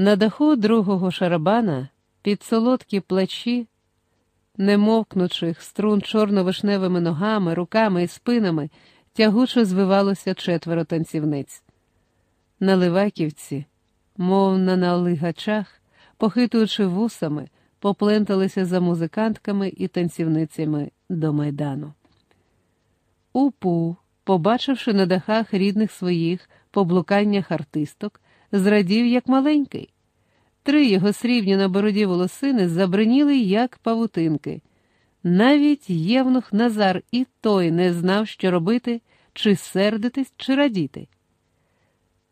На даху другого шарабана під солодкі плачі, не мовкнучих струн чорно-вишневими ногами, руками і спинами, тягуче звивалося четверо танцівниць. На Ливаківці, мов на налигачах, похитуючи вусами, попленталися за музикантками і танцівницями до майдану. Упу, побачивши на дахах рідних своїх поблуканнях артисток, зрадів, як маленький. Три його срібні на бороді волосини забриніли, як павутинки. Навіть євнух Назар і той не знав, що робити, чи сердитись, чи радіти.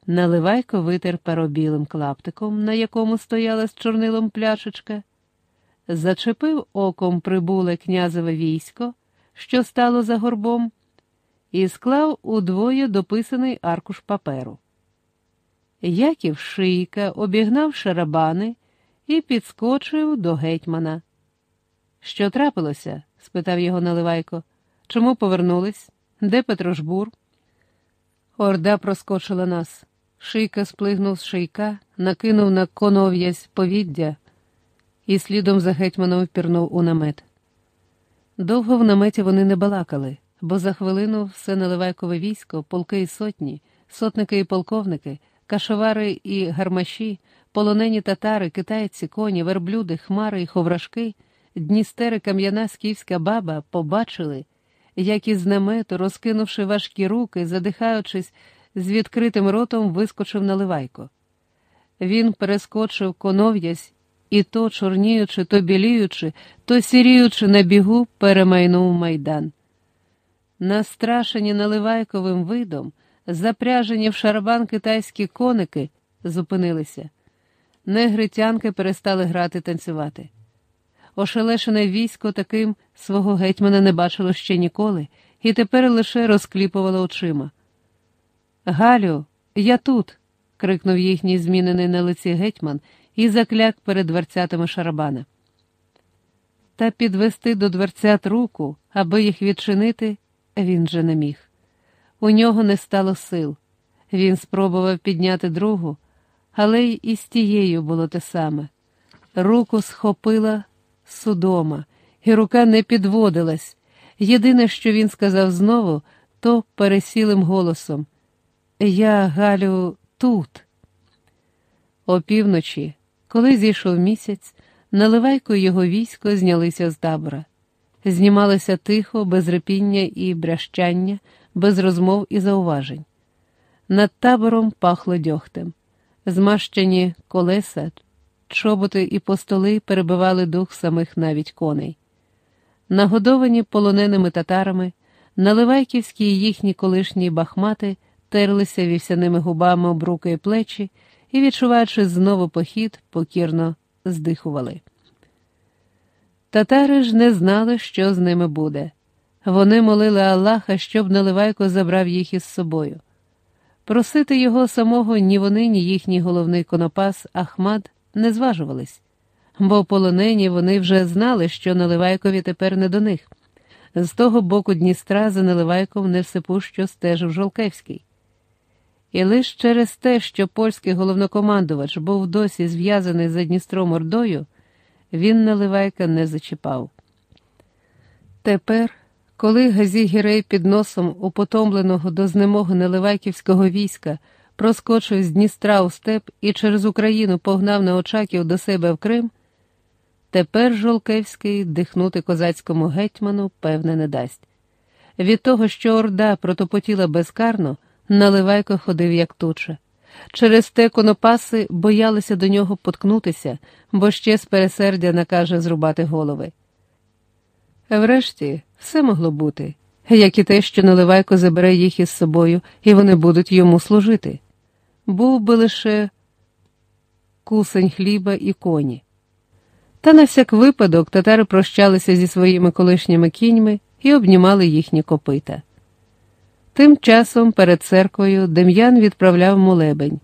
Наливайко витер перо білим клаптиком, на якому стояла з чорнилом пляшечка, зачепив оком прибуле князеве військо, що стало за горбом, і склав удвоє дописаний аркуш паперу. Яків шийка обігнав шарабани і підскочив до гетьмана. Що трапилося? спитав його Наливайко. Чому повернулись? Де Петрожбур? Орда проскочила нас. Шийка сплигнув з шийка, накинув на конов'язь повіддя і слідом за гетьманом впірнув у намет. Довго в наметі вони не балакали, бо за хвилину все наливайкове військо, полки і сотні, сотники і полковники, кашовари і гармаші, полонені татари, китайці, коні, верблюди, хмари і ховрашки, Дністери кам'яна скіфська баба побачили, як із намету, розкинувши важкі руки, задихаючись, з відкритим ротом вискочив наливайко. Він перескочив конов'язь і то, чорніючи, то біліючи, то сіріючи на бігу, перемайнув майдан. Настрашені наливайковим видом, запряжені в шарбан китайські коники, зупинилися. Негритянки перестали грати танцювати. Ошелешене військо таким свого гетьмана не бачило ще ніколи, і тепер лише розкліпувало очима. Галю, я тут. крикнув їхній змінений на лиці гетьман і закляк перед дверцятами шарабана. Та підвести до дверцят руку, аби їх відчинити, він же не міг. У нього не стало сил. Він спробував підняти другу, але й із тією було те саме. Руку схопила судома, і рука не підводилась. Єдине, що він сказав знову, то пересілим голосом Я, Галю, тут. Опівночі, коли зійшов місяць, наливайко його військо знялися з табора. Знімалися тихо, без репіння і брящання, без розмов і зауважень. Над табором пахло дьогтем. Змащені колеса, чоботи і постоли перебивали дух самих навіть коней. Нагодовані полоненими татарами, наливайківські і їхні колишні бахмати терлися вівсяними губами об руки і плечі і, відчуваючи знову похід, покірно здихували. Татари ж не знали, що з ними буде. Вони молили Аллаха, щоб Наливайко забрав їх із собою. Просити його самого ні вони, ні їхній головний конопас Ахмад не зважувались, бо полонені вони вже знали, що Наливайкові тепер не до них. З того боку Дністра за Наливайком невсипущо стежив Жолкевський. І лише через те, що польський головнокомандувач був досі зв'язаний за Дністром Ордою, він Наливайка не зачіпав. Тепер, коли Газі під носом употомленого до знемоги Наливайківського війська проскочив з Дністра у степ і через Україну погнав на очаків до себе в Крим, тепер Жолкевський дихнути козацькому гетьману, певне, не дасть. Від того, що Орда протопотіла безкарно, Наливайко ходив, як туча. Через те конопаси боялися до нього поткнутися, бо ще з пересердя накаже зрубати голови. Врешті все могло бути, як і те, що Наливайко забере їх із собою, і вони будуть йому служити. Був би лише кусень хліба і коні. Та на всяк випадок татари прощалися зі своїми колишніми кіньми і обнімали їхні копита. Тим часом перед церквою Дем'ян відправляв молебень.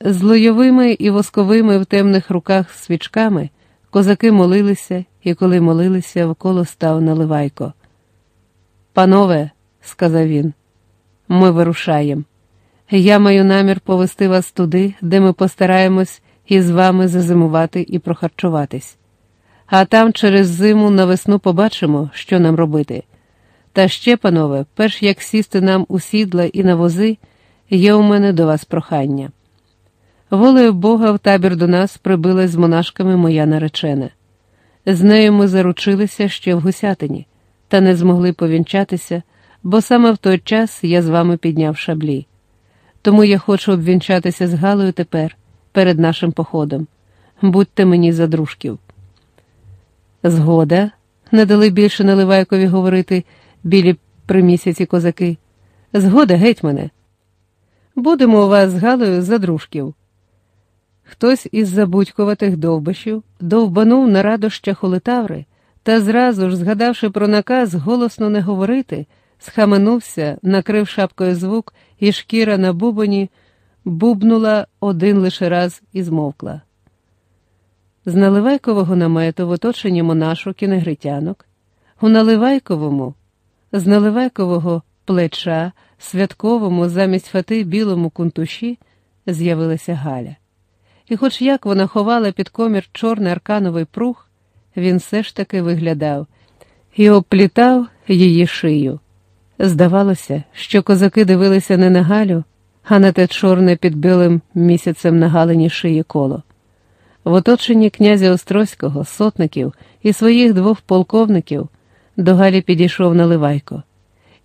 З лойовими і восковими в темних руках свічками козаки молилися, і коли молилися, вколо став наливайко. Панове, сказав він, ми вирушаємо. Я маю намір повести вас туди, де ми постараємось із вами зазимувати і прохарчуватись. А там через зиму на весну побачимо, що нам робити. Та ще, панове, перш як сісти нам у сідла і на вози, є у мене до вас прохання. Волею Бога в табір до нас прибилась з монашками моя наречена. З нею ми заручилися ще в гусятині, та не змогли повінчатися, бо саме в той час я з вами підняв шаблі. Тому я хочу обвінчатися з Галою тепер, перед нашим походом. Будьте мені за дружків. Згода, не дали більше Наливайкові говорити білі примісяці козаки. Згода, геть мене. Будемо у вас з Галою за дружків. Хтось із забудькуватих довбишів довбанув на радощах у Литаври та зразу ж, згадавши про наказ голосно не говорити, схаменувся, накрив шапкою звук, і шкіра на бубоні бубнула один лише раз і змовкла. З наливайкового намету в оточенні монашок і негритянок, у наливайковому, з наливайкового плеча, святковому замість фати білому кунтуші з'явилася Галя. І, хоч як вона ховала під комір чорний аркановий прух, він все ж таки виглядав і обплітав її шию. Здавалося, що козаки дивилися не на Галю, а на те чорне під білим місяцем на галині шиї коло. В оточенні князя Острозького, сотників і своїх двох полковників до Галі підійшов Наливайко,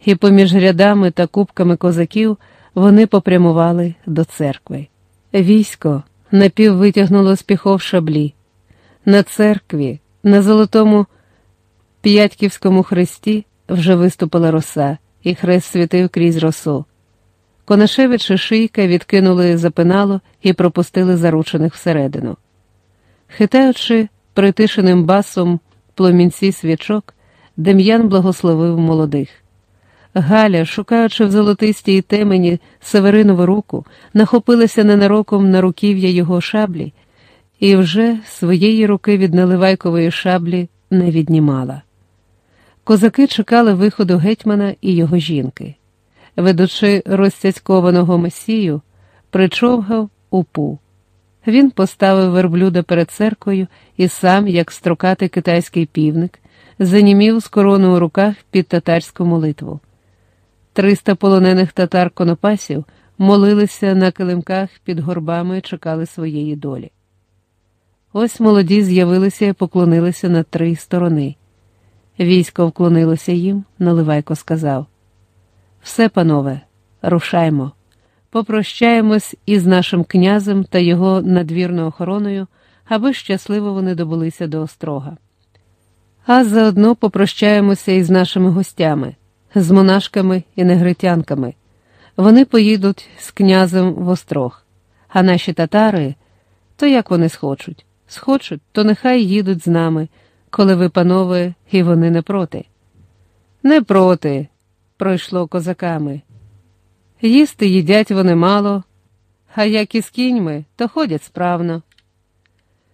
і поміж рядами та кубками козаків вони попрямували до церкви. Військо напіввитягнуло з піхов шаблі. На церкві, на золотому п'ятьківському хресті вже виступила роса, і хрест світив крізь росу. Конашевич і шийка відкинули запинало і пропустили заручених всередину. Хитаючи притишеним басом пломінці свічок, Дем'ян благословив молодих. Галя, шукаючи в золотистій темені Северинову руку, нахопилася ненароком на руків'я його шаблі і вже своєї руки від наливайкової шаблі не віднімала. Козаки чекали виходу гетьмана і його жінки. Ведучи розцяцькованого месію, причовгав упу. Він поставив верблюда перед церквою і сам, як строкатий китайський півник, занімів з короною у руках під татарську молитву. Триста полонених татар конопасів молилися на килимках під горбами і чекали своєї долі. Ось молоді з'явилися і поклонилися на три сторони. Військо вклонилося їм, Наливайко сказав: Все, панове, рушаймо, попрощаємось із нашим князем та його надвірною охороною, аби щасливо вони добулися до острога. А заодно попрощаємося із нашими гостями з монашками і негритянками. Вони поїдуть з князем в острог, а наші татари, то як вони схочуть? Схочуть, то нехай їдуть з нами, коли ви, панове, і вони не проти. Не проти, пройшло козаками. Їсти їдять вони мало, а як із кіньми, то ходять справно.